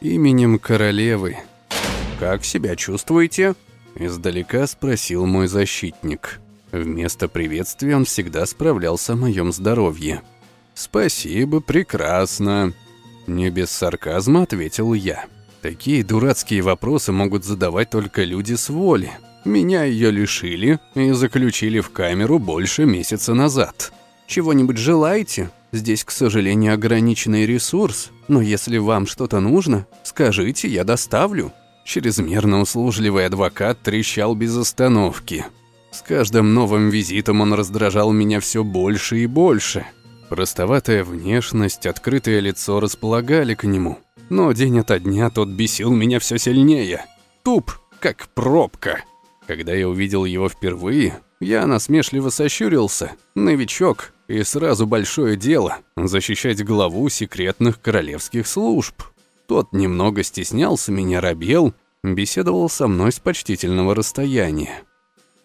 именем королевы. «Как себя чувствуете?» – издалека спросил мой защитник. Вместо приветствия он всегда справлялся о моем здоровье. «Спасибо, прекрасно», – не без сарказма ответил я. Такие дурацкие вопросы могут задавать только люди с воли. Меня ее лишили и заключили в камеру больше месяца назад. Чего-нибудь желаете? Здесь, к сожалению, ограниченный ресурс, но если вам что-то нужно, скажите, я доставлю». Чрезмерно услужливый адвокат трещал без остановки. С каждым новым визитом он раздражал меня все больше и больше. Простоватая внешность, открытое лицо располагали к нему. Но день ото дня тот бесил меня все сильнее. Туп, как пробка. Когда я увидел его впервые, я насмешливо сощурился. Новичок, и сразу большое дело – защищать главу секретных королевских служб. Тот немного стеснялся меня, робел, беседовал со мной с почтительного расстояния.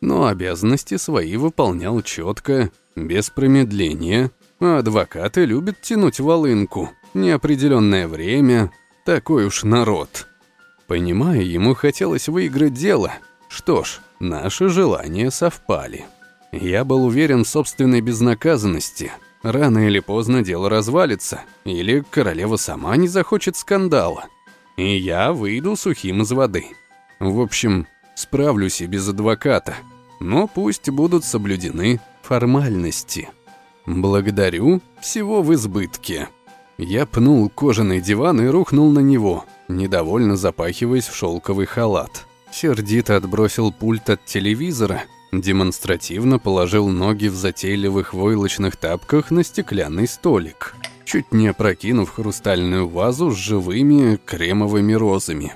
Но обязанности свои выполнял четко, без промедления. А адвокаты любят тянуть волынку. Неопределенное время, такой уж народ. Понимая, ему хотелось выиграть дело. Что ж, наши желания совпали. Я был уверен в собственной безнаказанности. Рано или поздно дело развалится, или королева сама не захочет скандала. И я выйду сухим из воды. В общем, справлюсь и без адвоката. Но пусть будут соблюдены формальности. Благодарю, всего в избытке. Я пнул кожаный диван и рухнул на него, недовольно запахиваясь в шелковый халат. Сердито отбросил пульт от телевизора демонстративно положил ноги в затейливых войлочных тапках на стеклянный столик, чуть не опрокинув хрустальную вазу с живыми кремовыми розами.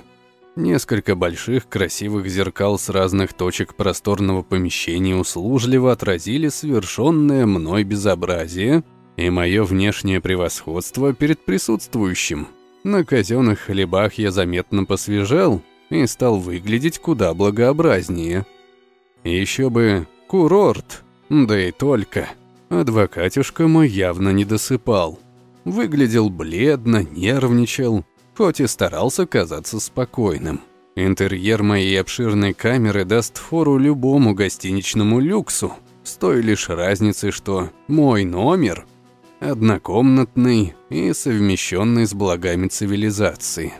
Несколько больших красивых зеркал с разных точек просторного помещения услужливо отразили совершенное мной безобразие и мое внешнее превосходство перед присутствующим. На казенных хлебах я заметно посвежал и стал выглядеть куда благообразнее – еще бы курорт, да и только. Адвокатюшка мой явно не досыпал. Выглядел бледно, нервничал, хоть и старался казаться спокойным. Интерьер моей обширной камеры даст фору любому гостиничному люксу, с той лишь разницей, что мой номер однокомнатный и совмещенный с благами цивилизации.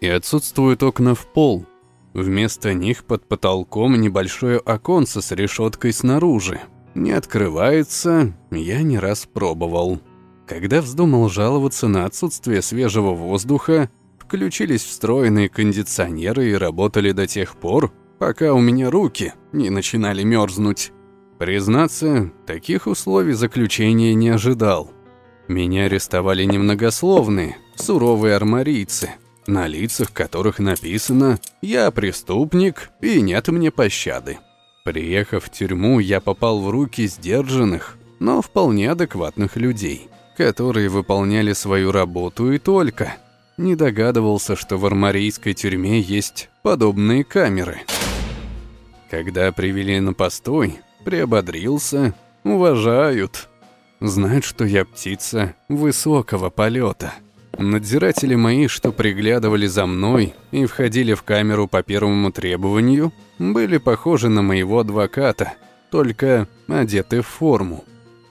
И отсутствуют окна в пол, Вместо них под потолком небольшое оконце с решеткой снаружи. Не открывается, я не раз пробовал. Когда вздумал жаловаться на отсутствие свежего воздуха, включились встроенные кондиционеры и работали до тех пор, пока у меня руки не начинали мерзнуть. Признаться, таких условий заключения не ожидал. Меня арестовали немногословные, суровые армарийцы – на лицах которых написано «Я преступник и нет мне пощады». Приехав в тюрьму, я попал в руки сдержанных, но вполне адекватных людей, которые выполняли свою работу и только. Не догадывался, что в армарийской тюрьме есть подобные камеры. Когда привели на постой, приободрился, уважают. Знают, что я птица высокого полета. Надзиратели мои, что приглядывали за мной и входили в камеру по первому требованию, были похожи на моего адвоката, только одеты в форму.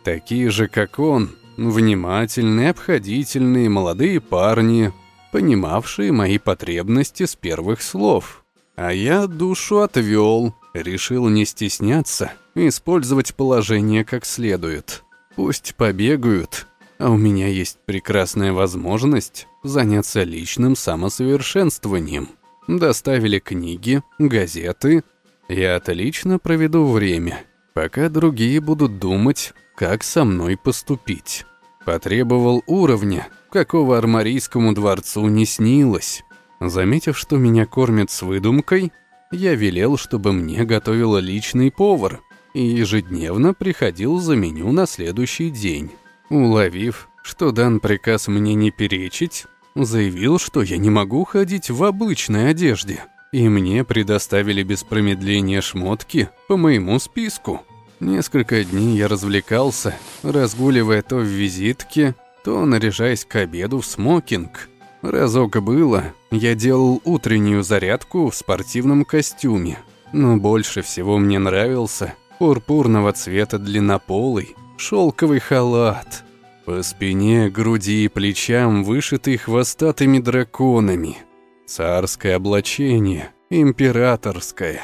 Такие же, как он, внимательные, обходительные молодые парни, понимавшие мои потребности с первых слов. А я душу отвел, решил не стесняться, использовать положение как следует. Пусть побегают, а у меня есть прекрасная возможность заняться личным самосовершенствованием. Доставили книги, газеты. Я отлично проведу время, пока другие будут думать, как со мной поступить. Потребовал уровня, какого армарийскому дворцу не снилось. Заметив, что меня кормят с выдумкой, я велел, чтобы мне готовил личный повар и ежедневно приходил за меню на следующий день. Уловив, что дан приказ мне не перечить, заявил, что я не могу ходить в обычной одежде, и мне предоставили без промедления шмотки по моему списку. Несколько дней я развлекался, разгуливая то в визитке, то наряжаясь к обеду в смокинг. Разок было, я делал утреннюю зарядку в спортивном костюме. Но больше всего мне нравился пурпурного цвета длиннополый шелковый халат. По спине, груди и плечам вышитый хвостатыми драконами. Царское облачение, императорское.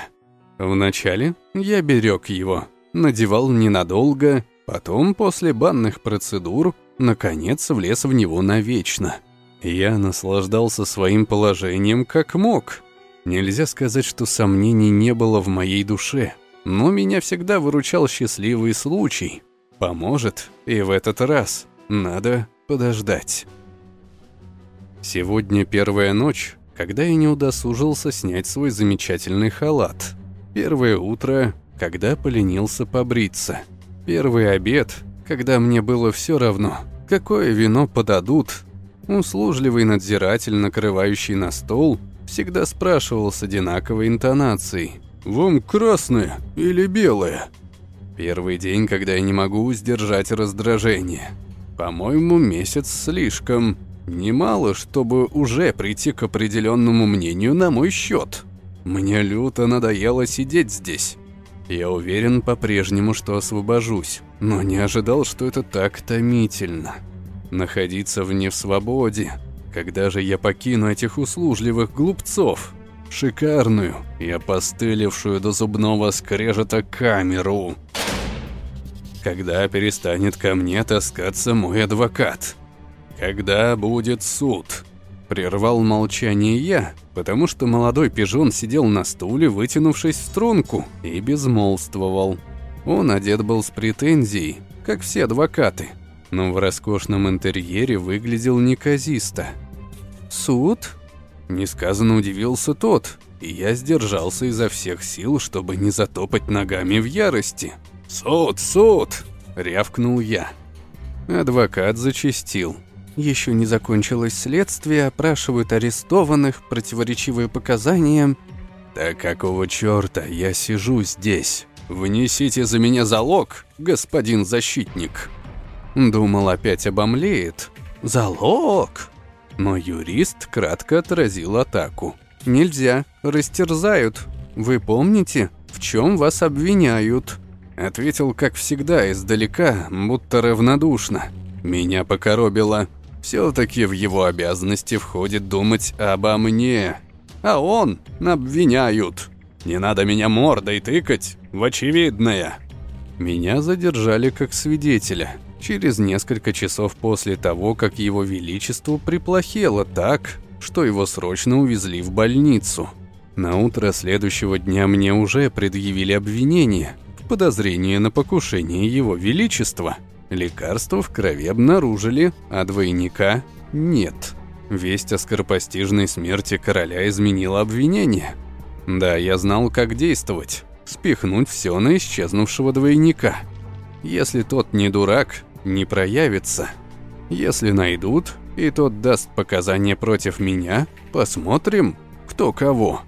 Вначале я берег его, надевал ненадолго, потом, после банных процедур, наконец влез в него навечно. Я наслаждался своим положением как мог. Нельзя сказать, что сомнений не было в моей душе, но меня всегда выручал счастливый случай. Поможет и в этот раз. Надо подождать. Сегодня первая ночь, когда я не удосужился снять свой замечательный халат. Первое утро, когда поленился побриться. Первый обед, когда мне было все равно, какое вино подадут. Услужливый надзиратель, накрывающий на стол, всегда спрашивал с одинаковой интонацией. «Вам красное или белое?» Первый день, когда я не могу сдержать раздражение. По-моему, месяц слишком. Немало, чтобы уже прийти к определенному мнению на мой счет. Мне люто надоело сидеть здесь. Я уверен по-прежнему, что освобожусь, но не ожидал, что это так томительно. Находиться вне в свободе. Когда же я покину этих услужливых глупцов? Шикарную и опостылевшую до зубного скрежета камеру когда перестанет ко мне таскаться мой адвокат? Когда будет суд?» Прервал молчание я, потому что молодой пижон сидел на стуле, вытянувшись в струнку, и безмолвствовал. Он одет был с претензией, как все адвокаты, но в роскошном интерьере выглядел неказисто. «Суд?» Несказанно удивился тот, и я сдержался изо всех сил, чтобы не затопать ногами в ярости. «Суд, суд!» — рявкнул я. Адвокат зачастил. Еще не закончилось следствие, опрашивают арестованных, противоречивые показания. «Так какого черта я сижу здесь? Внесите за меня залог, господин защитник!» Думал, опять обомлеет. «Залог!» Но юрист кратко отразил атаку. «Нельзя, растерзают. Вы помните, в чем вас обвиняют?» Ответил, как всегда, издалека, будто равнодушно. Меня покоробило. Все-таки в его обязанности входит думать обо мне. А он обвиняют. Не надо меня мордой тыкать в очевидное. Меня задержали как свидетеля. Через несколько часов после того, как его величество приплохело так, что его срочно увезли в больницу. На утро следующего дня мне уже предъявили обвинение – подозрение на покушение его величества. Лекарство в крови обнаружили, а двойника нет. Весть о скоропостижной смерти короля изменила обвинение. Да, я знал, как действовать. Спихнуть все на исчезнувшего двойника. Если тот не дурак, не проявится. Если найдут, и тот даст показания против меня, посмотрим, кто кого.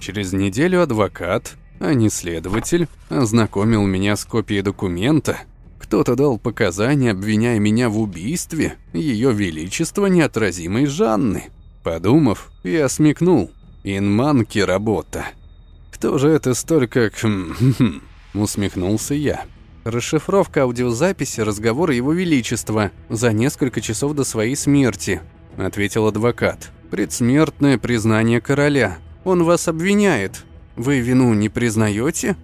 Через неделю адвокат, а не следователь, ознакомил меня с копией документа. Кто-то дал показания, обвиняя меня в убийстве Ее Величества неотразимой Жанны. Подумав, я смекнул. Инманки работа. Кто же это столько... Хм, усмехнулся я. Расшифровка аудиозаписи разговора Его Величества за несколько часов до своей смерти, ответил адвокат. Предсмертное признание короля. Он вас обвиняет. Вы вину не признаете?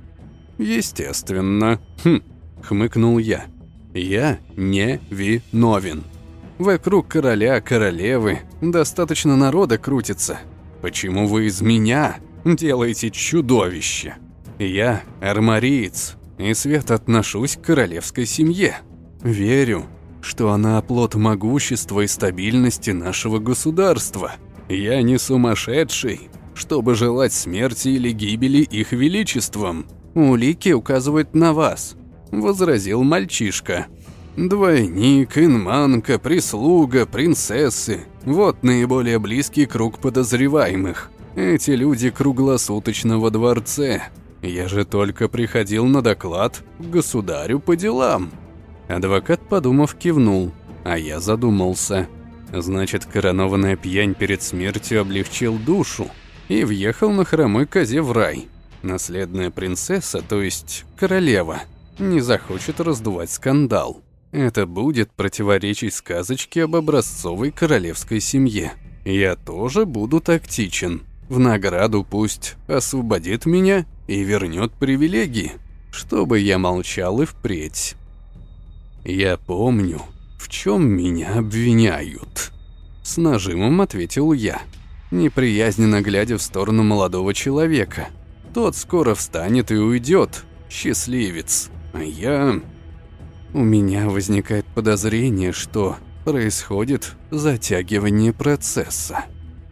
Естественно. Хм, хмыкнул я. Я не виновен. Вокруг короля, королевы достаточно народа крутится. Почему вы из меня делаете чудовище? Я армариец, и свет отношусь к королевской семье. Верю, что она оплот могущества и стабильности нашего государства. Я не сумасшедший, чтобы желать смерти или гибели их величеством. Улики указывают на вас», – возразил мальчишка. «Двойник, инманка, прислуга, принцессы – вот наиболее близкий круг подозреваемых. Эти люди круглосуточно во дворце. Я же только приходил на доклад к государю по делам». Адвокат, подумав, кивнул, а я задумался. Значит, коронованная пьянь перед смертью облегчил душу и въехал на хромой козе в рай. Наследная принцесса, то есть королева, не захочет раздувать скандал. Это будет противоречить сказочке об образцовой королевской семье. Я тоже буду тактичен. В награду пусть освободит меня и вернет привилегии, чтобы я молчал и впредь. Я помню, в чем меня обвиняют. С нажимом ответил я, неприязненно глядя в сторону молодого человека. Тот скоро встанет и уйдет, счастливец. А я... У меня возникает подозрение, что происходит затягивание процесса.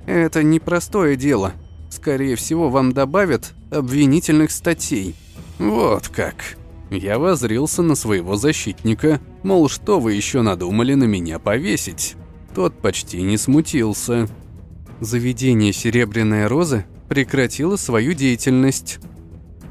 Это непростое дело. Скорее всего, вам добавят обвинительных статей. Вот как. Я возрился на своего защитника, мол, что вы еще надумали на меня повесить. Тот почти не смутился. Заведение «Серебряная роза» прекратило свою деятельность.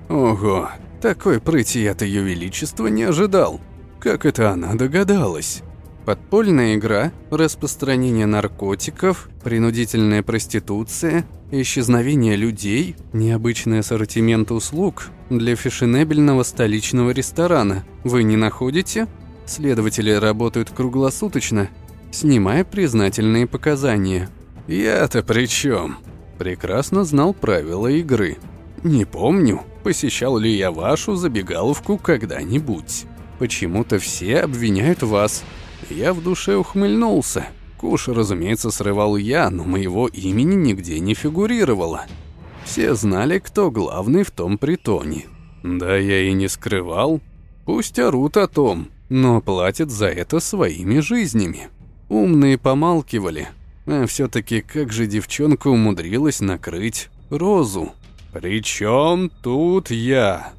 Ого, такой прыти от ее величества не ожидал. Как это она догадалась? Подпольная игра, распространение наркотиков, принудительная проституция, исчезновение людей, необычный ассортимент услуг для фешенебельного столичного ресторана. Вы не находите? Следователи работают круглосуточно, снимая признательные показания. Я-то при чем? Прекрасно знал правила игры. Не помню, посещал ли я вашу забегаловку когда-нибудь. Почему-то все обвиняют вас. Я в душе ухмыльнулся. Куш, разумеется, срывал я, но моего имени нигде не фигурировало. Все знали, кто главный в том притоне. Да я и не скрывал. Пусть орут о том, но платят за это своими жизнями. Умные помалкивали. А все-таки как же девчонка умудрилась накрыть розу? «Причем тут я?»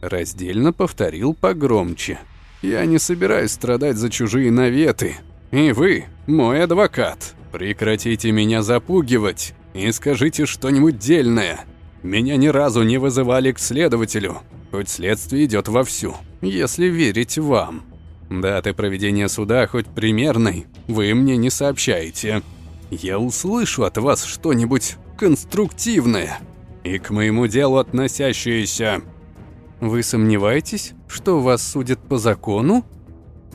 Раздельно повторил погромче. «Я не собираюсь страдать за чужие наветы. И вы, мой адвокат, прекратите меня запугивать и скажите что-нибудь дельное. Меня ни разу не вызывали к следователю, хоть следствие идет вовсю, если верить вам. Даты проведения суда хоть примерной, вы мне не сообщаете. Я услышу от вас что-нибудь конструктивное и к моему делу относящееся. Вы сомневаетесь, что вас судят по закону?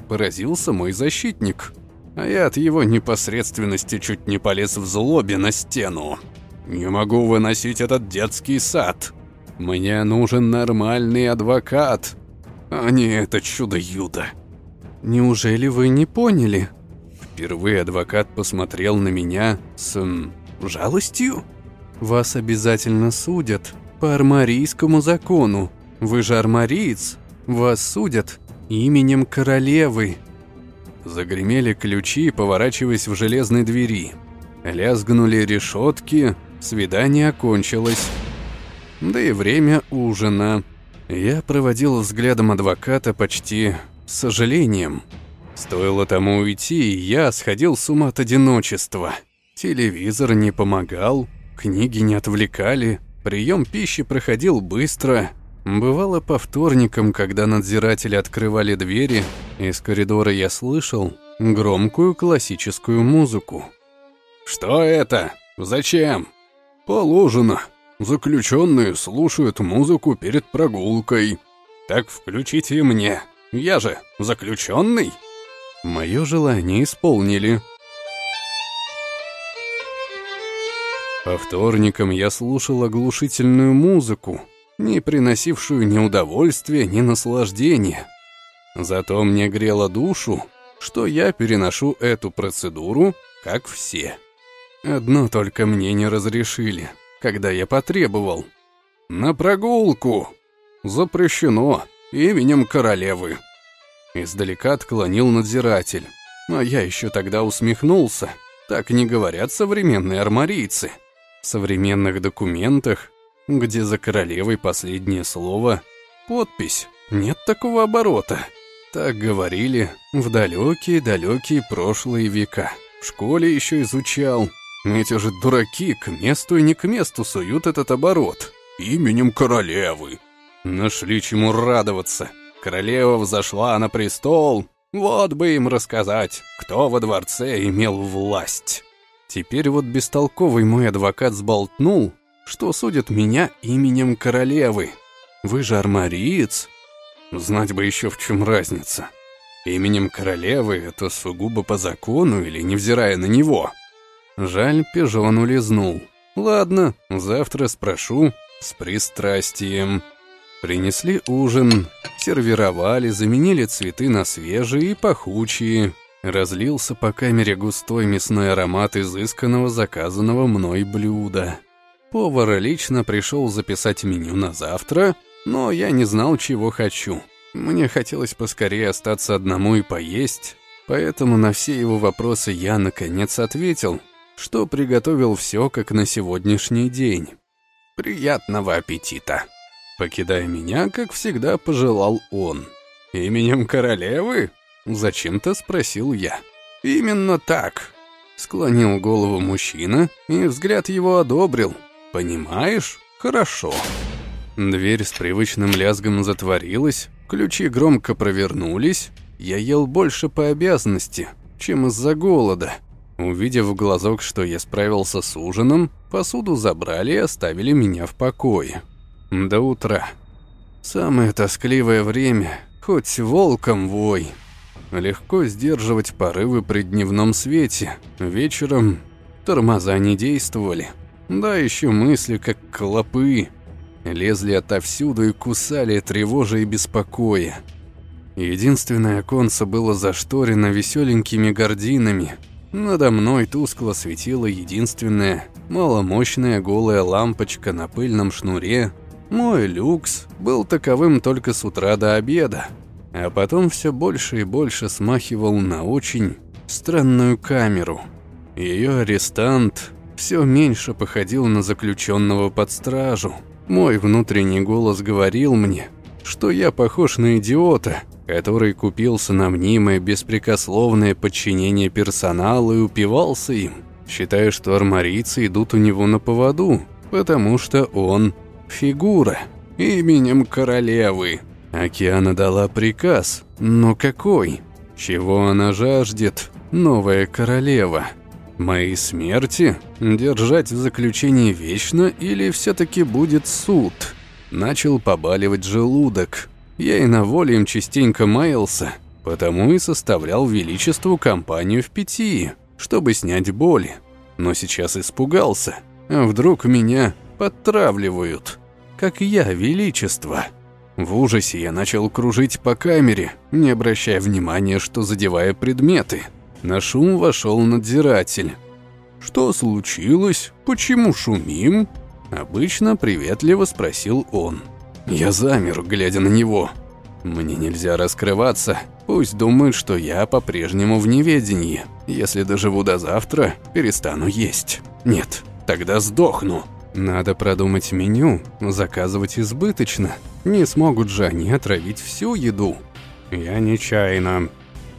Поразился мой защитник. А я от его непосредственности чуть не полез в злобе на стену. Не могу выносить этот детский сад. Мне нужен нормальный адвокат, а не это чудо-юдо. Неужели вы не поняли? Впервые адвокат посмотрел на меня с м, жалостью. Вас обязательно судят по армарийскому закону. Вы же армариец. Вас судят именем королевы. Загремели ключи, поворачиваясь в железной двери. Лязгнули решетки, свидание окончилось. Да и время ужина. Я проводил взглядом адвоката почти с сожалением. Стоило тому уйти, и я сходил с ума от одиночества. Телевизор не помогал, книги не отвлекали, прием пищи проходил быстро, Бывало по вторникам, когда надзиратели открывали двери, из коридора я слышал громкую классическую музыку. «Что это? Зачем?» «Положено. Заключенные слушают музыку перед прогулкой. Так включите мне. Я же заключенный?» Мое желание исполнили. По вторникам я слушал оглушительную музыку, не приносившую ни удовольствия, ни наслаждения. Зато мне грело душу, что я переношу эту процедуру, как все. Одно только мне не разрешили, когда я потребовал. «На прогулку!» «Запрещено именем королевы!» Издалека отклонил надзиратель, а я еще тогда усмехнулся. Так не говорят современные армарийцы. В современных документах где за королевой последнее слово — подпись. Нет такого оборота. Так говорили в далекие-далекие прошлые века. В школе еще изучал. Эти же дураки к месту и не к месту суют этот оборот. Именем королевы. Нашли чему радоваться. Королева взошла на престол. Вот бы им рассказать, кто во дворце имел власть. Теперь вот бестолковый мой адвокат сболтнул, что судят меня именем королевы. Вы же армариец? Знать бы еще в чем разница. Именем королевы это сугубо по закону или невзирая на него? Жаль, пижон улизнул. Ладно, завтра спрошу с пристрастием. Принесли ужин, сервировали, заменили цветы на свежие и пахучие. Разлился по камере густой мясной аромат изысканного заказанного мной блюда. Повар лично пришел записать меню на завтра, но я не знал, чего хочу. Мне хотелось поскорее остаться одному и поесть, поэтому на все его вопросы я, наконец, ответил, что приготовил все, как на сегодняшний день. «Приятного аппетита!» Покидая меня, как всегда, пожелал он. «Именем королевы?» — зачем-то спросил я. «Именно так!» — склонил голову мужчина, и взгляд его одобрил. «Понимаешь? Хорошо». Дверь с привычным лязгом затворилась, ключи громко провернулись. Я ел больше по обязанности, чем из-за голода. Увидев в глазок, что я справился с ужином, посуду забрали и оставили меня в покое. До утра. Самое тоскливое время, хоть волком вой. Легко сдерживать порывы при дневном свете. Вечером тормоза не действовали. Да еще мысли, как клопы лезли отовсюду и кусали, тревожа и беспокоя. Единственное оконце было зашторено веселенькими гординами. Надо мной тускло светила единственная, маломощная голая лампочка на пыльном шнуре. Мой люкс был таковым только с утра до обеда, а потом все больше и больше смахивал на очень странную камеру. Ее арестант все меньше походил на заключенного под стражу. Мой внутренний голос говорил мне, что я похож на идиота, который купился на мнимое беспрекословное подчинение персонала и упивался им, считая, что армарийцы идут у него на поводу, потому что он фигура именем королевы. Океана дала приказ, но какой? Чего она жаждет, новая королева? Моей смерти? Держать в заключении вечно или все-таки будет суд? Начал побаливать желудок. Я и на воле им частенько маялся, потому и составлял величеству компанию в пяти, чтобы снять боли. Но сейчас испугался. А вдруг меня подтравливают? Как я, величество. В ужасе я начал кружить по камере, не обращая внимания, что задевая предметы. На шум вошел надзиратель. «Что случилось? Почему шумим?» Обычно приветливо спросил он. Я замер, глядя на него. Мне нельзя раскрываться. Пусть думают, что я по-прежнему в неведении. Если доживу до завтра, перестану есть. Нет, тогда сдохну. Надо продумать меню, заказывать избыточно. Не смогут же они отравить всю еду. Я нечаянно.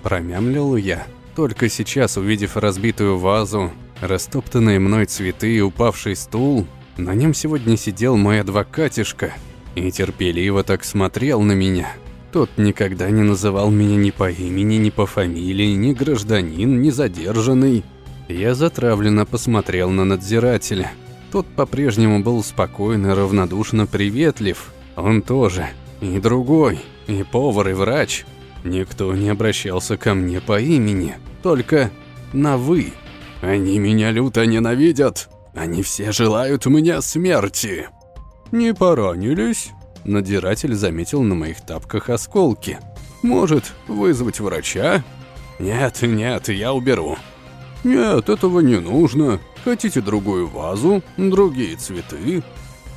Промямлил я. Только сейчас, увидев разбитую вазу, растоптанные мной цветы и упавший стул, на нем сегодня сидел мой адвокатишка и терпеливо так смотрел на меня. Тот никогда не называл меня ни по имени, ни по фамилии, ни гражданин, ни задержанный. Я затравленно посмотрел на надзирателя. Тот по-прежнему был спокойно, равнодушно приветлив. Он тоже. И другой. И повар, и врач. Никто не обращался ко мне по имени, только на «вы». Они меня люто ненавидят. Они все желают мне смерти. Не поранились? Надиратель заметил на моих тапках осколки. Может, вызвать врача? Нет, нет, я уберу. Нет, этого не нужно. Хотите другую вазу, другие цветы?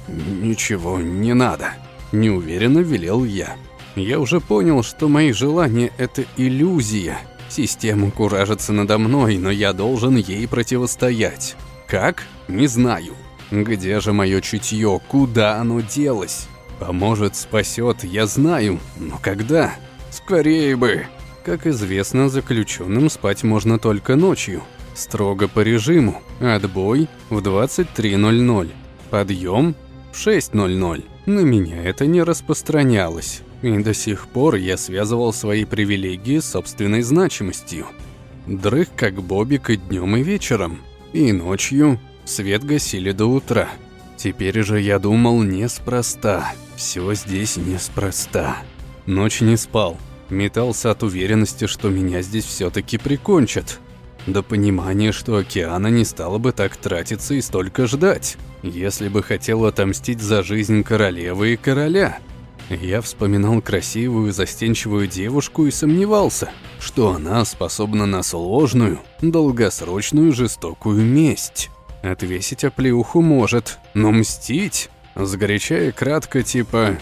Ничего не надо. Неуверенно велел я. Я уже понял, что мои желания – это иллюзия. Система куражится надо мной, но я должен ей противостоять. Как? Не знаю. Где же мое чутье? Куда оно делось? Поможет, спасет, я знаю. Но когда? Скорее бы! Как известно, заключенным спать можно только ночью. Строго по режиму. Отбой в 23.00. Подъем в 6.00. На меня это не распространялось. и до сих пор я связывал свои привилегии с собственной значимостью. Дрых как бобик и днем, и вечером, и ночью свет гасили до утра. Теперь же я думал неспроста, все здесь неспроста. Ночь не спал, метался от уверенности, что меня здесь все-таки прикончат. До понимания, что океана не стало бы так тратиться и столько ждать, если бы хотел отомстить за жизнь королевы и короля. Я вспоминал красивую, застенчивую девушку и сомневался, что она способна на сложную, долгосрочную жестокую месть. Отвесить оплеуху может, но мстить, сгоряча кратко типа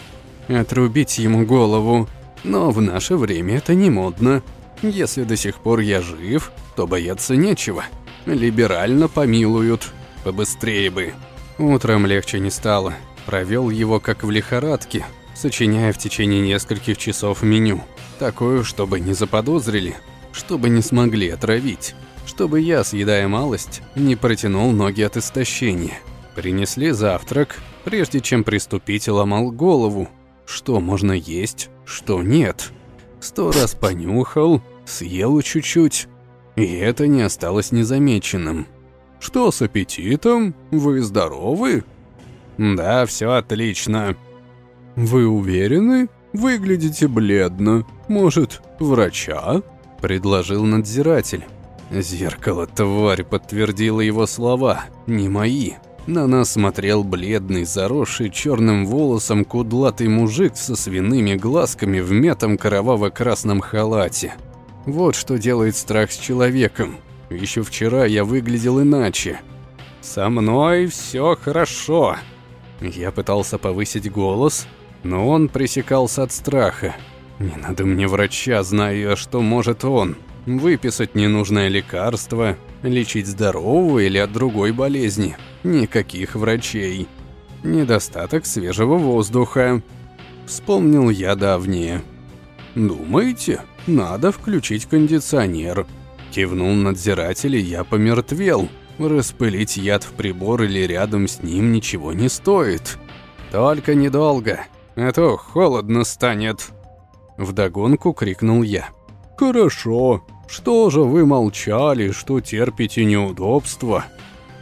«отрубить ему голову». Но в наше время это не модно. Если до сих пор я жив, то бояться нечего. Либерально помилуют. Побыстрее бы. Утром легче не стало. Провел его как в лихорадке, сочиняя в течение нескольких часов меню. Такое, чтобы не заподозрили, чтобы не смогли отравить, чтобы я, съедая малость, не протянул ноги от истощения. Принесли завтрак, прежде чем приступить, ломал голову. Что можно есть, что нет. Сто раз понюхал, съел чуть-чуть, и это не осталось незамеченным. «Что с аппетитом? Вы здоровы?» «Да, все отлично», «Вы уверены? Выглядите бледно. Может, врача?» – предложил надзиратель. Зеркало, тварь, подтвердило его слова, не мои. На нас смотрел бледный, заросший черным волосом кудлатый мужик со свиными глазками в метом кроваво-красном халате. Вот что делает страх с человеком. Еще вчера я выглядел иначе. «Со мной все хорошо». Я пытался повысить голос, но он пресекался от страха. Не надо мне врача, зная, что может он. Выписать ненужное лекарство, лечить здорового или от другой болезни. Никаких врачей. Недостаток свежего воздуха. Вспомнил я давнее. «Думаете, надо включить кондиционер?» Кивнул надзиратель, и я помертвел. Распылить яд в прибор или рядом с ним ничего не стоит. Только недолго а то холодно станет!» Вдогонку крикнул я. «Хорошо. Что же вы молчали, что терпите неудобства?»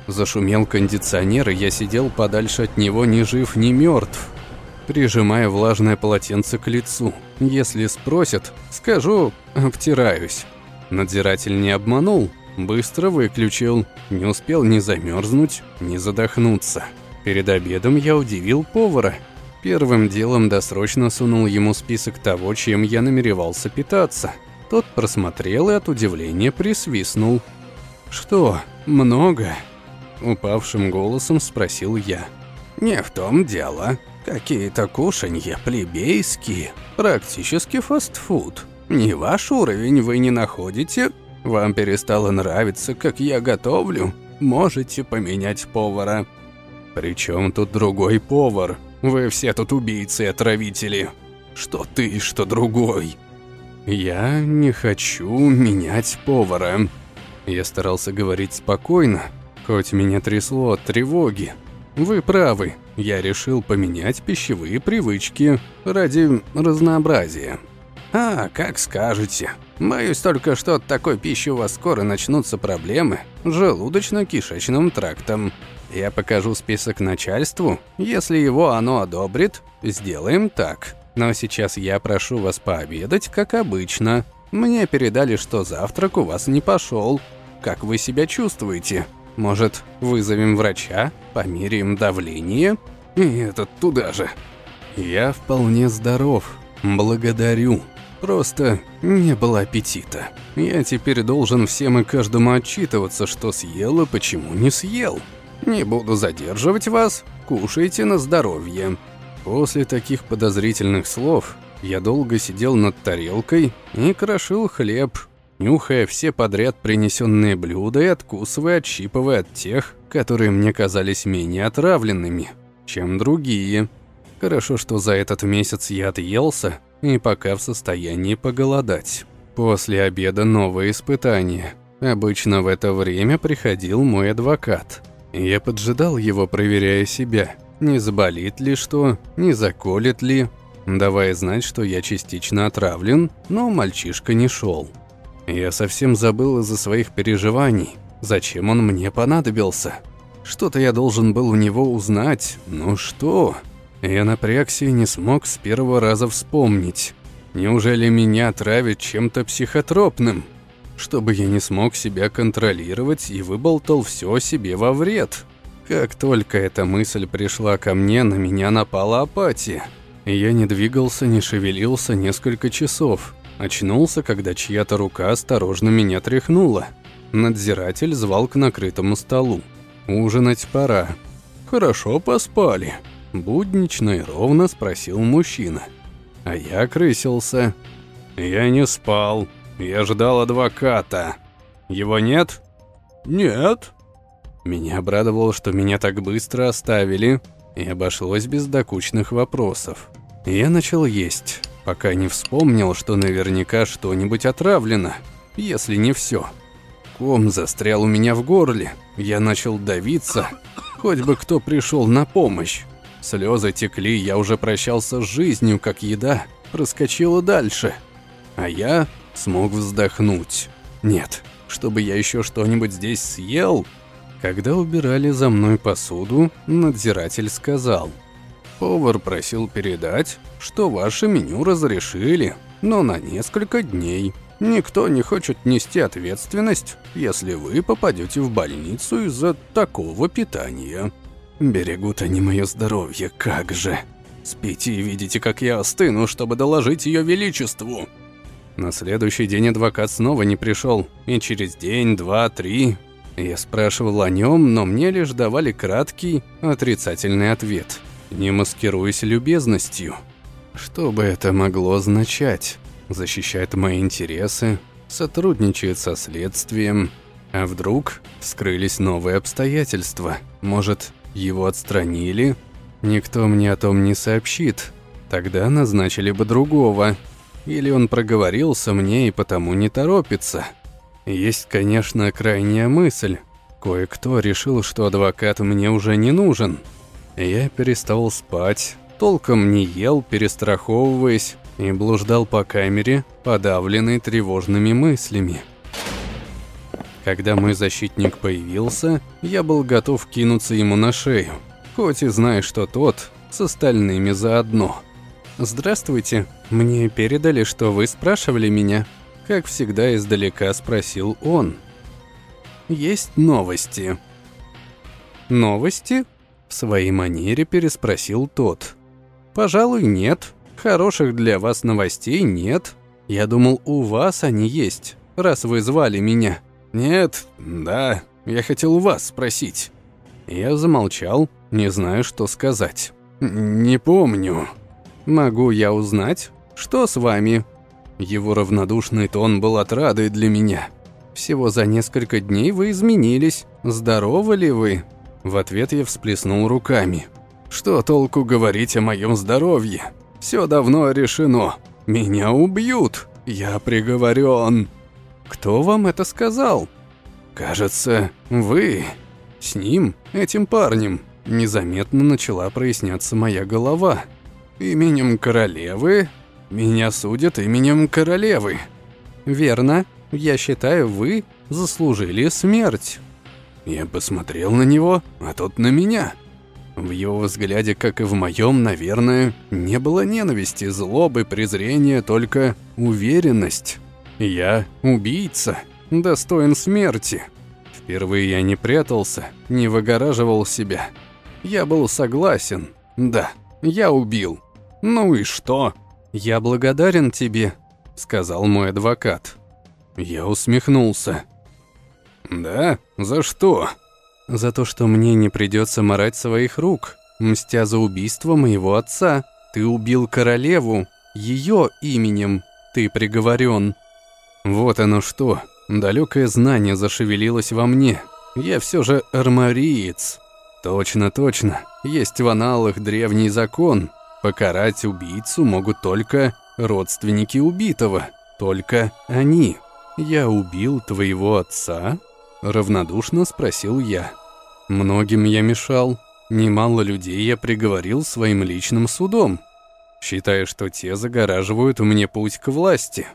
Зашумел кондиционер, и я сидел подальше от него ни жив, ни мертв, прижимая влажное полотенце к лицу. Если спросят, скажу «обтираюсь». Надзиратель не обманул, быстро выключил, не успел ни замерзнуть, ни задохнуться. Перед обедом я удивил повара – Первым делом досрочно сунул ему список того, чем я намеревался питаться. Тот просмотрел и от удивления присвистнул. «Что, много?» Упавшим голосом спросил я. «Не в том дело. Какие-то кушанья плебейские, практически фастфуд. Не ваш уровень вы не находите? Вам перестало нравиться, как я готовлю? Можете поменять повара». «Причем тут другой повар?» Вы все тут убийцы и отравители. Что ты, что другой. Я не хочу менять повара. Я старался говорить спокойно, хоть меня трясло от тревоги. Вы правы, я решил поменять пищевые привычки ради разнообразия. А, как скажете. Боюсь только, что от такой пищи у вас скоро начнутся проблемы с желудочно-кишечным трактом. Я покажу список начальству. Если его оно одобрит, сделаем так. Но сейчас я прошу вас пообедать, как обычно. Мне передали, что завтрак у вас не пошел. Как вы себя чувствуете? Может, вызовем врача, померяем давление? И этот туда же. Я вполне здоров. Благодарю. Просто не было аппетита. Я теперь должен всем и каждому отчитываться, что съел и почему не съел. Не буду задерживать вас, кушайте на здоровье». После таких подозрительных слов я долго сидел над тарелкой и крошил хлеб, нюхая все подряд принесенные блюда и откусывая, отщипывая от тех, которые мне казались менее отравленными, чем другие. Хорошо, что за этот месяц я отъелся и пока в состоянии поголодать. После обеда новое испытание. Обычно в это время приходил мой адвокат – я поджидал его, проверяя себя, не заболит ли что, не заколет ли. давая знать, что я частично отравлен, но мальчишка не шел. Я совсем забыл из-за своих переживаний, зачем он мне понадобился. Что-то я должен был у него узнать, ну что? Я напрягся и не смог с первого раза вспомнить. Неужели меня травят чем-то психотропным? Чтобы я не смог себя контролировать и выболтал все себе во вред. Как только эта мысль пришла ко мне, на меня напала апатия. Я не двигался, не шевелился несколько часов. Очнулся, когда чья-то рука осторожно меня тряхнула. Надзиратель звал к накрытому столу. «Ужинать пора». «Хорошо поспали», – буднично и ровно спросил мужчина. А я крысился. Я не спал. Я ждал адвоката. Его нет? Нет. Меня обрадовало, что меня так быстро оставили, и обошлось без докучных вопросов. Я начал есть, пока не вспомнил, что наверняка что-нибудь отравлено, если не все. Ком застрял у меня в горле. Я начал давиться. Хоть бы кто пришел на помощь. Слезы текли, я уже прощался с жизнью, как еда проскочила дальше. А я смог вздохнуть. Нет, чтобы я еще что-нибудь здесь съел. Когда убирали за мной посуду, надзиратель сказал. Повар просил передать, что ваше меню разрешили, но на несколько дней. Никто не хочет нести ответственность, если вы попадете в больницу из-за такого питания. Берегут они мое здоровье, как же. Спите и видите, как я остыну, чтобы доложить ее величеству. На следующий день адвокат снова не пришел, и через день, два, три я спрашивал о нем, но мне лишь давали краткий, отрицательный ответ, не маскируясь любезностью. Что бы это могло означать? Защищает мои интересы, сотрудничает со следствием. А вдруг скрылись новые обстоятельства? Может, его отстранили? Никто мне о том не сообщит. Тогда назначили бы другого. Или он проговорился мне и потому не торопится. Есть, конечно, крайняя мысль. Кое-кто решил, что адвокат мне уже не нужен. Я перестал спать, толком не ел, перестраховываясь, и блуждал по камере, подавленный тревожными мыслями. Когда мой защитник появился, я был готов кинуться ему на шею, хоть и зная, что тот с остальными заодно. «Здравствуйте, мне передали, что вы спрашивали меня?» Как всегда издалека спросил он. «Есть новости?» «Новости?» В своей манере переспросил тот. «Пожалуй, нет. Хороших для вас новостей нет. Я думал, у вас они есть, раз вы звали меня». «Нет, да, я хотел у вас спросить». Я замолчал, не знаю, что сказать. «Не помню». «Могу я узнать, что с вами?» Его равнодушный тон был отрадой для меня. «Всего за несколько дней вы изменились. Здоровы ли вы?» В ответ я всплеснул руками. «Что толку говорить о моем здоровье? Все давно решено. Меня убьют. Я приговорен». «Кто вам это сказал?» «Кажется, вы. С ним, этим парнем, незаметно начала проясняться моя голова. Именем королевы? Меня судят именем королевы». «Верно. Я считаю, вы заслужили смерть». Я посмотрел на него, а тот на меня. В его взгляде, как и в моем, наверное, не было ненависти, злобы, презрения, только уверенность. Я убийца, достоин смерти. Впервые я не прятался, не выгораживал себя. Я был согласен. Да, я убил. Ну и что? Я благодарен тебе, сказал мой адвокат. Я усмехнулся. Да? За что? За то, что мне не придется морать своих рук, мстя за убийство моего отца. Ты убил королеву, ее именем ты приговорен. Вот оно что. Далекое знание зашевелилось во мне. Я все же армариец. Точно, точно. Есть в аналах древний закон. Покарать убийцу могут только родственники убитого. Только они. Я убил твоего отца? Равнодушно спросил я. Многим я мешал. Немало людей я приговорил своим личным судом. считая, что те загораживают мне путь к власти.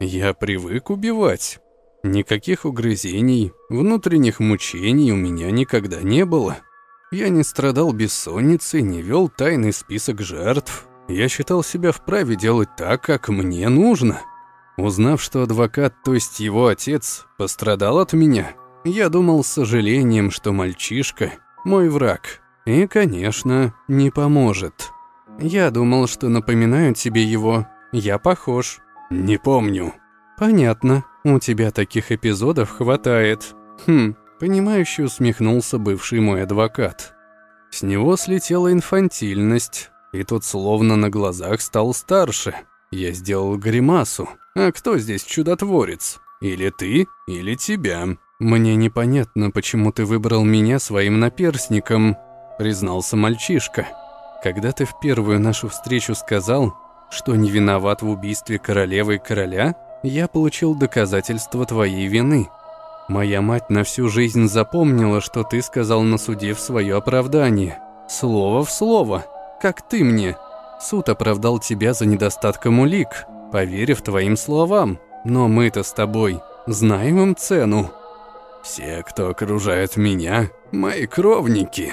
Я привык убивать. Никаких угрызений, внутренних мучений у меня никогда не было. Я не страдал бессонницей, не вел тайный список жертв. Я считал себя вправе делать так, как мне нужно. Узнав, что адвокат, то есть его отец, пострадал от меня, я думал с сожалением, что мальчишка – мой враг. И, конечно, не поможет. Я думал, что напоминаю тебе его. Я похож. Не помню. Понятно. У тебя таких эпизодов хватает. Хм, понимающе усмехнулся бывший мой адвокат. С него слетела инфантильность, и тот словно на глазах стал старше. Я сделал гримасу. А кто здесь чудотворец? Или ты, или тебя? Мне непонятно, почему ты выбрал меня своим наперсником, признался мальчишка. Когда ты в первую нашу встречу сказал, что не виноват в убийстве королевы и короля, я получил доказательство твоей вины. Моя мать на всю жизнь запомнила, что ты сказал на суде в свое оправдание. Слово в слово, как ты мне. Суд оправдал тебя за недостатком улик, поверив твоим словам. Но мы-то с тобой знаем им цену. Все, кто окружает меня, мои кровники.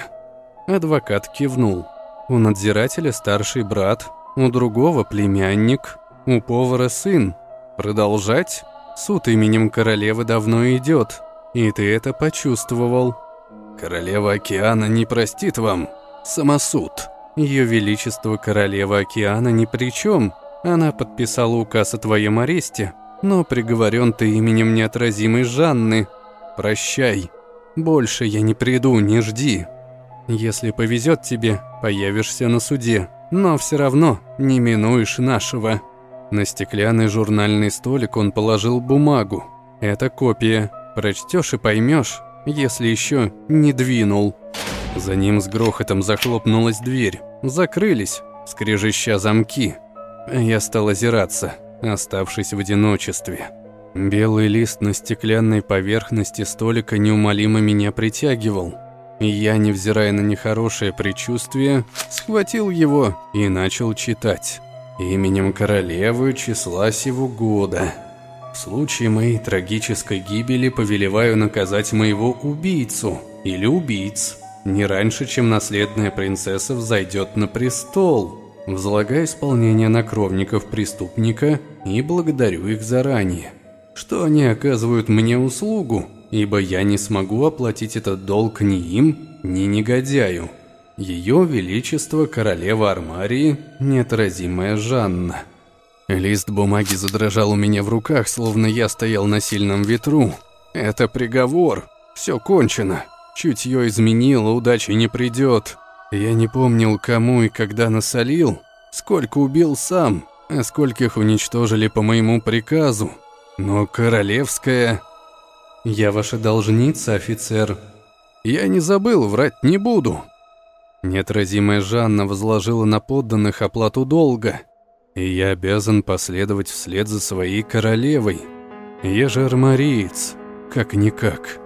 Адвокат кивнул. У надзирателя старший брат, у другого племянник, у повара сын, Продолжать? Суд именем королевы давно идет, и ты это почувствовал. Королева океана не простит вам самосуд. Ее Величество Королева океана ни при чем. Она подписала указ о твоем аресте, но приговорен ты именем неотразимой Жанны. Прощай. Больше я не приду, не жди. Если повезет тебе, появишься на суде, но все равно не минуешь нашего. На стеклянный журнальный столик он положил бумагу. Это копия. Прочтешь и поймешь, если еще не двинул. За ним с грохотом захлопнулась дверь. Закрылись, скрежеща замки. Я стал озираться, оставшись в одиночестве. Белый лист на стеклянной поверхности столика неумолимо меня притягивал. И я, невзирая на нехорошее предчувствие, схватил его и начал читать именем королевы числа сего года. В случае моей трагической гибели повелеваю наказать моего убийцу или убийц не раньше, чем наследная принцесса взойдет на престол, взлагая исполнение на кровников преступника и благодарю их заранее, что они оказывают мне услугу, ибо я не смогу оплатить этот долг ни им, ни негодяю. Ее Величество Королева Армарии, неотразимая Жанна. Лист бумаги задрожал у меня в руках, словно я стоял на сильном ветру. Это приговор. Все кончено. Чутье изменило, удачи не придет. Я не помнил, кому и когда насолил, сколько убил сам, а скольких уничтожили по моему приказу. Но королевская... Я ваша должница, офицер. Я не забыл, врать не буду. Неотразимая Жанна возложила на подданных оплату долга, и я обязан последовать вслед за своей королевой. Я же армариец, как-никак».